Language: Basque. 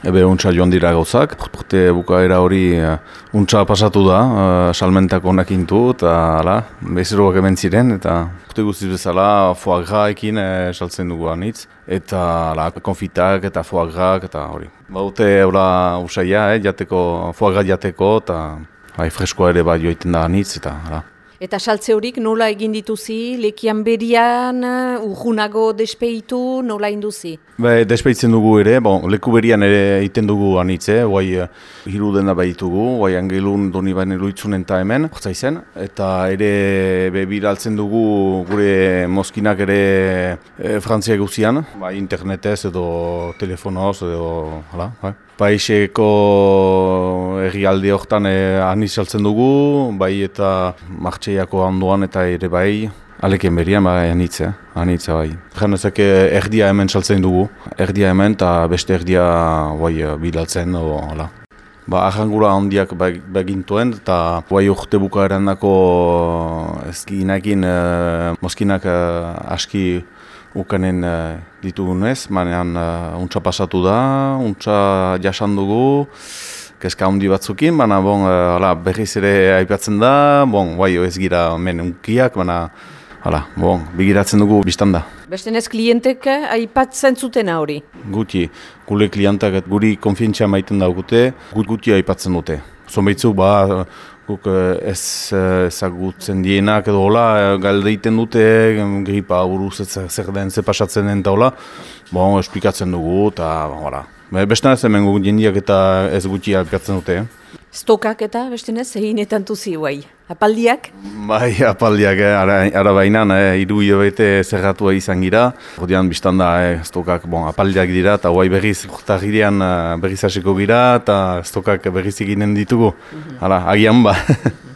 Ebe untsa joan dira gauzak, urte bukaera hori uh, untsa pasatu da, uh, salmentak onak intu, eta ala, behizeroak hemen ziren, eta urte guztiz bezala foagra ekin uh, saltzen dugu anitz, eta ala, konfitak eta foagrak eta hori. Ba urte eura usaia, eh, jateko, foagra jateko, eta bai, freskoa ere bai joiten da anitz, eta ala. Eta saltze horik nola egin dituzi, lekian berian, urgunago despeitu, nola induzi? Be, despeitzen dugu ere, bon, leku berian ere egiten dugu anitze, guai uh, hiru dena behitugu, guai angelun doni baina luitzunen eta hemen, zen, eta ere be, biraltzen dugu gure moskinak ere e, frantzia guzian, ba, internetez edo telefonoz edo, hala, bai. Paiseko errialde hortan eh, anizaltzen dugu, bai eta martxeiako handoan eta ere bai, aleken berian bai anitze, anitze bai. Jan ezak erdia hemen saltzen dugu, erdia hemen eta beste erdia bai bidaltzen, o, hala. Ba, ahangura handiak begintuen eta bai urte bukaeran dako eh, moskinak eh, aski ukanen uh, ditugunez, manean uh, untsa pasatu da, untsa jasan dugu, kezka handi batzukin, baina bon, uh, ala, berriz ere aipatzen da, bon, bai, ez gira men unkiak, baina Hala, bon, bigiratzen dugu biztan da. Beste nez klientek aipatzen zuten hori? Guti, gure klientak guri konfientzia maiten daugute, gut guti aipatzen dute. Zonbeitzu, ba, guk eh, ez eh, ezagutzen dienak edo hola, eh, galdeiten dute, gripa buruz zer den, ze pasatzen den eta hola, bon, esplikatzen dugu eta hola. Beste ez hemen jendiak eta ez gutxi alpiatzen dute. Stokak eta beste ez egin etan tuzi guai. Apaldiak? Bai, apaldiak, eh, ara, ara baina, eh, iru bete zerratua izan gira. Hordian biztan da, eh, stokak bon, apaldiak dira, eta guai berriz, urtahirean berriz hasiko gira, eta stokak berriz eginen ditugu. -hmm. Hala, agian ba.